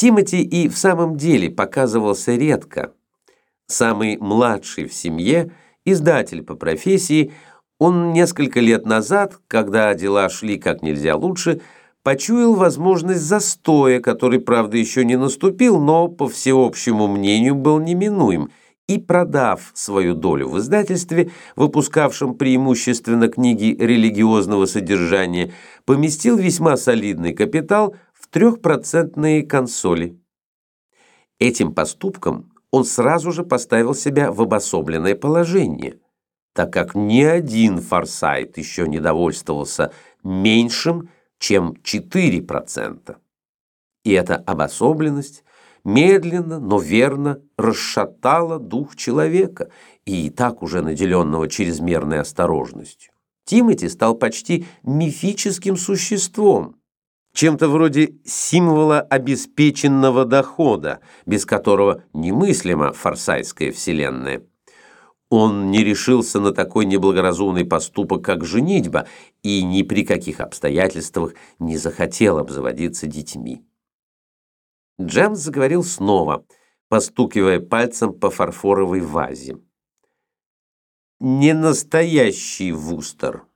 Тимати и в самом деле показывался редко. Самый младший в семье, издатель по профессии, он несколько лет назад, когда дела шли как нельзя лучше, почуял возможность застоя, который, правда, еще не наступил, но, по всеобщему мнению, был неминуем, и, продав свою долю в издательстве, выпускавшем преимущественно книги религиозного содержания, поместил весьма солидный капитал трехпроцентные консоли. Этим поступком он сразу же поставил себя в обособленное положение, так как ни один форсайт еще не довольствовался меньшим, чем 4%. И эта обособленность медленно, но верно расшатала дух человека, и так уже наделенного чрезмерной осторожностью. Тимати стал почти мифическим существом, чем-то вроде символа обеспеченного дохода, без которого немыслима форсайтская вселенная. Он не решился на такой неблагоразумный поступок, как женитьба, и ни при каких обстоятельствах не захотел обзаводиться детьми. Джемс заговорил снова, постукивая пальцем по фарфоровой вазе. «Не настоящий Вустер.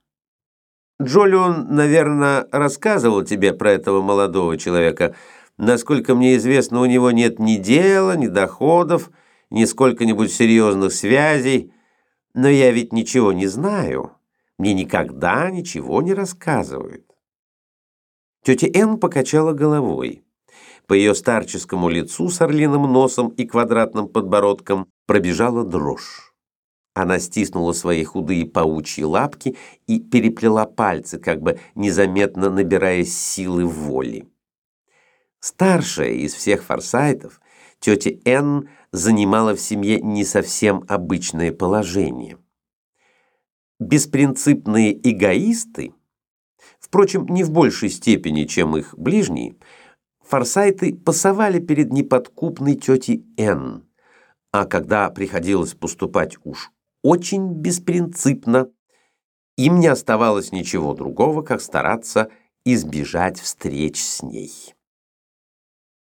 Джолион, наверное, рассказывал тебе про этого молодого человека. Насколько мне известно, у него нет ни дела, ни доходов, ни сколько-нибудь серьезных связей. Но я ведь ничего не знаю. Мне никогда ничего не рассказывают». Тетя Энн покачала головой. По ее старческому лицу с орлиным носом и квадратным подбородком пробежала дрожь. Она стиснула свои худые паучьи лапки и переплела пальцы, как бы незаметно набирая силы воли. Старшая из всех форсайтов, тетя Энн занимала в семье не совсем обычное положение. Беспринципные эгоисты, впрочем, не в большей степени, чем их ближние, форсайты пасовали перед неподкупной тетей Н. А когда приходилось поступать уж очень беспринципно, им не оставалось ничего другого, как стараться избежать встреч с ней.